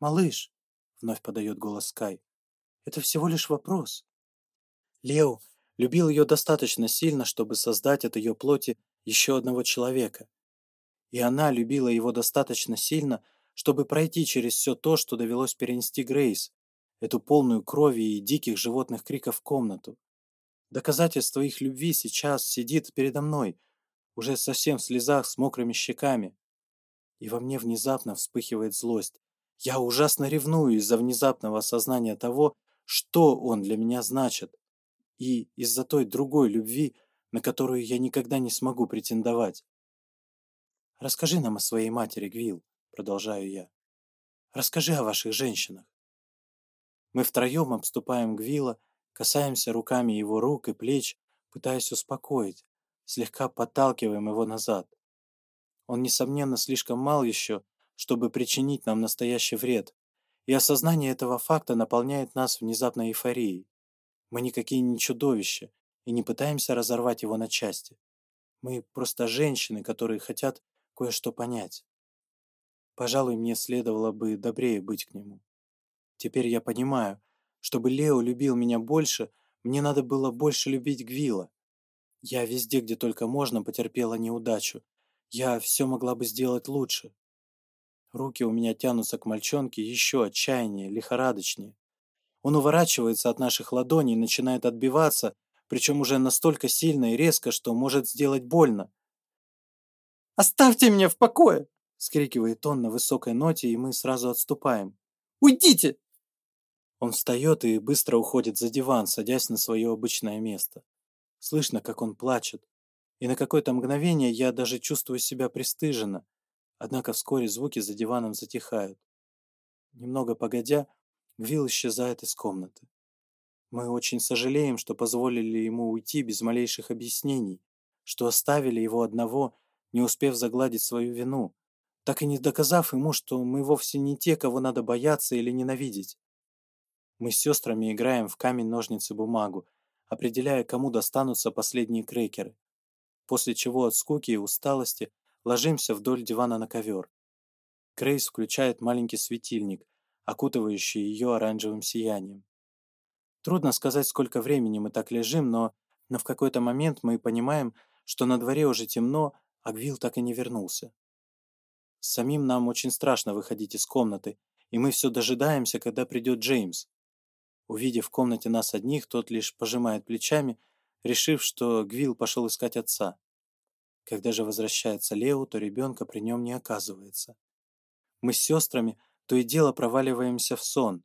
«Малыш», — вновь подает голос Скай, — «это всего лишь вопрос». Лео любил ее достаточно сильно, чтобы создать от ее плоти еще одного человека. И она любила его достаточно сильно, чтобы пройти через все то, что довелось перенести Грейс, эту полную крови и диких животных криков комнату. Доказательство их любви сейчас сидит передо мной, уже совсем в слезах с мокрыми щеками. И во мне внезапно вспыхивает злость. Я ужасно ревную из-за внезапного осознания того, что он для меня значит, и из-за той другой любви, на которую я никогда не смогу претендовать. «Расскажи нам о своей матери, Гвил», — продолжаю я. «Расскажи о ваших женщинах». Мы втроем обступаем Гвила, касаемся руками его рук и плеч, пытаясь успокоить, слегка подталкиваем его назад. Он, несомненно, слишком мал еще, чтобы причинить нам настоящий вред, и осознание этого факта наполняет нас внезапной эйфорией. Мы никакие не чудовища и не пытаемся разорвать его на части. Мы просто женщины, которые хотят кое-что понять. Пожалуй, мне следовало бы добрее быть к нему. Теперь я понимаю, чтобы Лео любил меня больше, мне надо было больше любить Гвила. Я везде, где только можно, потерпела неудачу. Я все могла бы сделать лучше. Руки у меня тянутся к мальчонке еще отчаяннее, лихорадочнее. Он уворачивается от наших ладоней, начинает отбиваться, причем уже настолько сильно и резко, что может сделать больно. «Оставьте меня в покое!» — скрикивает он на высокой ноте, и мы сразу отступаем. «Уйдите!» Он встает и быстро уходит за диван, садясь на свое обычное место. Слышно, как он плачет. И на какое-то мгновение я даже чувствую себя пристыженно. Однако вскоре звуки за диваном затихают. Немного погодя, Гвилл исчезает из комнаты. Мы очень сожалеем, что позволили ему уйти без малейших объяснений, что оставили его одного, не успев загладить свою вину, так и не доказав ему, что мы вовсе не те, кого надо бояться или ненавидеть. Мы с сестрами играем в камень-ножницы-бумагу, определяя, кому достанутся последние крекеры, после чего от скуки и усталости ложимся вдоль дивана на ковер. Крейс включает маленький светильник, окутывающий ее оранжевым сиянием. Трудно сказать, сколько времени мы так лежим, но, но в какой-то момент мы понимаем, что на дворе уже темно, а Гвилл так и не вернулся. Самим нам очень страшно выходить из комнаты, и мы все дожидаемся, когда придет Джеймс. Увидев в комнате нас одних, тот лишь пожимает плечами, решив, что Гвилл пошел искать отца. Когда же возвращается Лео, то ребенка при нем не оказывается. Мы с сестрами то и дело проваливаемся в сон,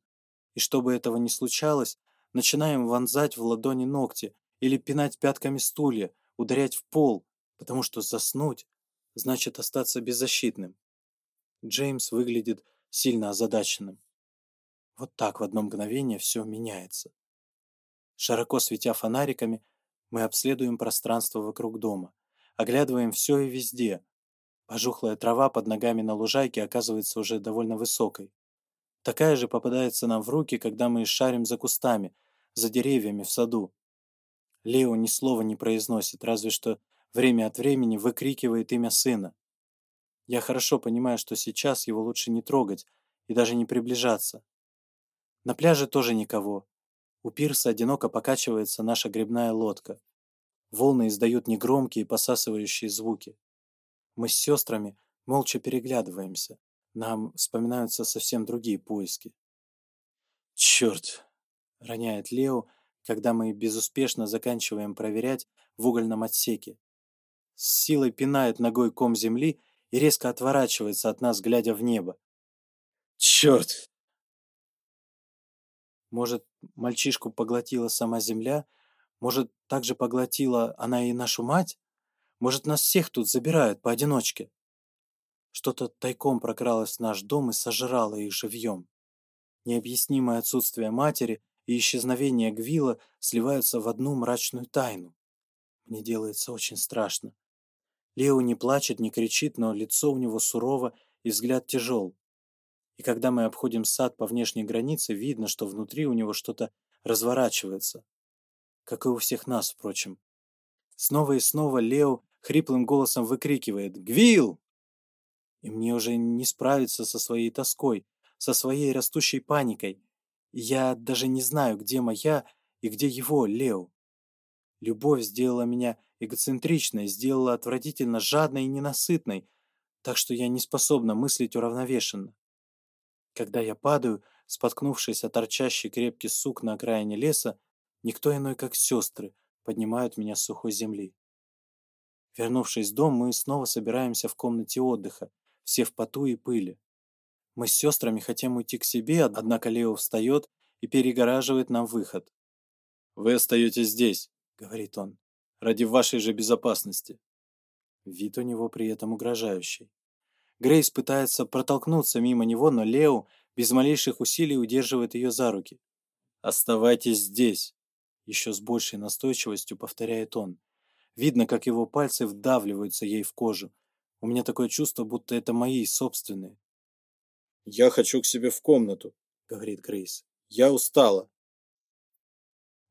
и чтобы этого не случалось, начинаем вонзать в ладони ногти или пинать пятками стулья, ударять в пол, потому что заснуть значит остаться беззащитным. Джеймс выглядит сильно озадаченным. Вот так в одно мгновение все меняется. Широко светя фонариками, мы обследуем пространство вокруг дома оглядываем все и везде. Пожухлая трава под ногами на лужайке оказывается уже довольно высокой. Такая же попадается нам в руки, когда мы шарим за кустами, за деревьями в саду. Лео ни слова не произносит, разве что время от времени выкрикивает имя сына. Я хорошо понимаю, что сейчас его лучше не трогать и даже не приближаться. На пляже тоже никого. У пирса одиноко покачивается наша грибная лодка волны издают негромкие посасывающие звуки. Мы с сестрами молча переглядываемся. Нам вспоминаются совсем другие поиски. «Черт!» — роняет Лео, когда мы безуспешно заканчиваем проверять в угольном отсеке. С силой пинает ногой ком земли и резко отворачивается от нас, глядя в небо. «Черт!» Может, мальчишку поглотила сама земля — может, также поглотила она и нашу мать? Может, нас всех тут забирают поодиночке? Что-то тайком прокралось в наш дом и сожрало их живьем. Необъяснимое отсутствие матери и исчезновение Гвила сливаются в одну мрачную тайну. Мне делается очень страшно. Лео не плачет, не кричит, но лицо у него сурово и взгляд тяжел. И когда мы обходим сад по внешней границе, видно, что внутри у него что-то разворачивается как и у всех нас, впрочем. Снова и снова Лео хриплым голосом выкрикивает «Гвил!» И мне уже не справиться со своей тоской, со своей растущей паникой. я даже не знаю, где моя и где его, Лео. Любовь сделала меня эгоцентричной, сделала отвратительно жадной и ненасытной, так что я не способна мыслить уравновешенно. Когда я падаю, споткнувшись о торчащий крепкий сук на окраине леса, Никто иной, как сестры, поднимают меня с сухой земли. Вернувшись в дом, мы снова собираемся в комнате отдыха, все в поту и пыли. Мы с сестрами хотим уйти к себе, однако Лео встает и перегораживает нам выход. «Вы остаетесь здесь», — говорит он, — «ради вашей же безопасности». Вид у него при этом угрожающий. Грейс пытается протолкнуться мимо него, но Лео без малейших усилий удерживает ее за руки. «Оставайтесь здесь», еще с большей настойчивостью повторяет он. Видно, как его пальцы вдавливаются ей в кожу. У меня такое чувство, будто это мои собственные. «Я хочу к себе в комнату», — говорит Грейс. «Я устала».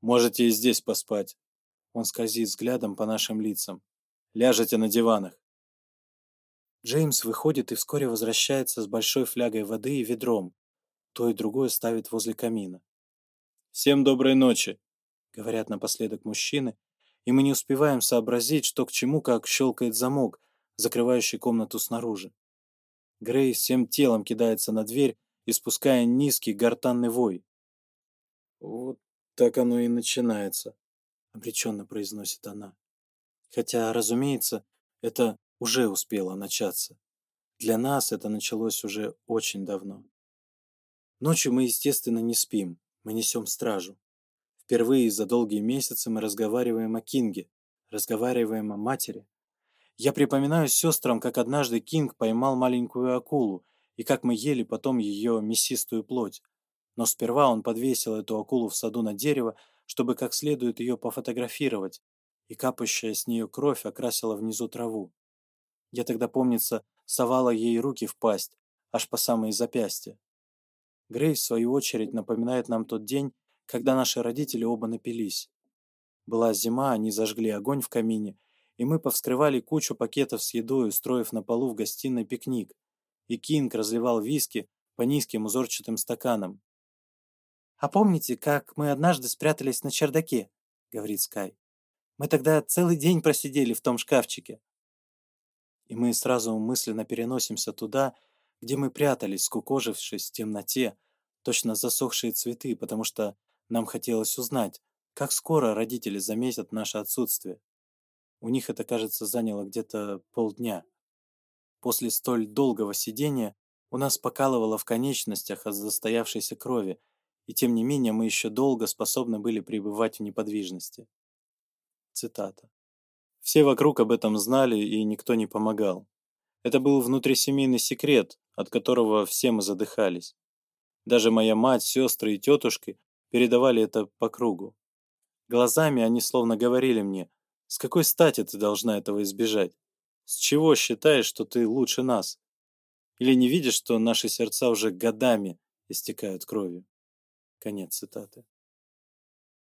«Можете и здесь поспать». Он скользит взглядом по нашим лицам. «Ляжете на диванах». Джеймс выходит и вскоре возвращается с большой флягой воды и ведром. То и другое ставит возле камина. «Всем доброй ночи!» говорят напоследок мужчины, и мы не успеваем сообразить, что к чему, как щелкает замок, закрывающий комнату снаружи. Грей всем телом кидается на дверь, испуская низкий гортанный вой. «Вот так оно и начинается», — обреченно произносит она. Хотя, разумеется, это уже успело начаться. Для нас это началось уже очень давно. Ночью мы, естественно, не спим, мы несем стражу. Впервые за долгие месяцы мы разговариваем о Кинге, разговариваем о матери. Я припоминаю сестрам, как однажды Кинг поймал маленькую акулу, и как мы ели потом ее мясистую плоть. Но сперва он подвесил эту акулу в саду на дерево, чтобы как следует ее пофотографировать, и капающая с нее кровь окрасила внизу траву. Я тогда, помнится, совала ей руки в пасть, аж по самые запястья. Грей, в свою очередь, напоминает нам тот день, когда наши родители оба напились. Была зима, они зажгли огонь в камине, и мы повскрывали кучу пакетов с едой, устроив на полу в гостиной пикник. И Кинг разливал виски по низким узорчатым стаканам. «А помните, как мы однажды спрятались на чердаке?» — говорит Скай. «Мы тогда целый день просидели в том шкафчике». И мы сразу мысленно переносимся туда, где мы прятались, скукожившись в темноте, точно засохшие цветы, потому что нам хотелось узнать, как скоро родители заметят наше отсутствие. У них это, кажется, заняло где-то полдня. После столь долгого сидения у нас покалывало в конечностях от застоявшейся крови, и тем не менее мы еще долго способны были пребывать в неподвижности. Цитата. Все вокруг об этом знали, и никто не помогал. Это был внутрисемейный секрет, от которого все мы задыхались. Даже моя мать, сестры и тетушки передавали это по кругу. Глазами они словно говорили мне, с какой стати ты должна этого избежать? С чего считаешь, что ты лучше нас? Или не видишь, что наши сердца уже годами истекают кровью? Конец цитаты.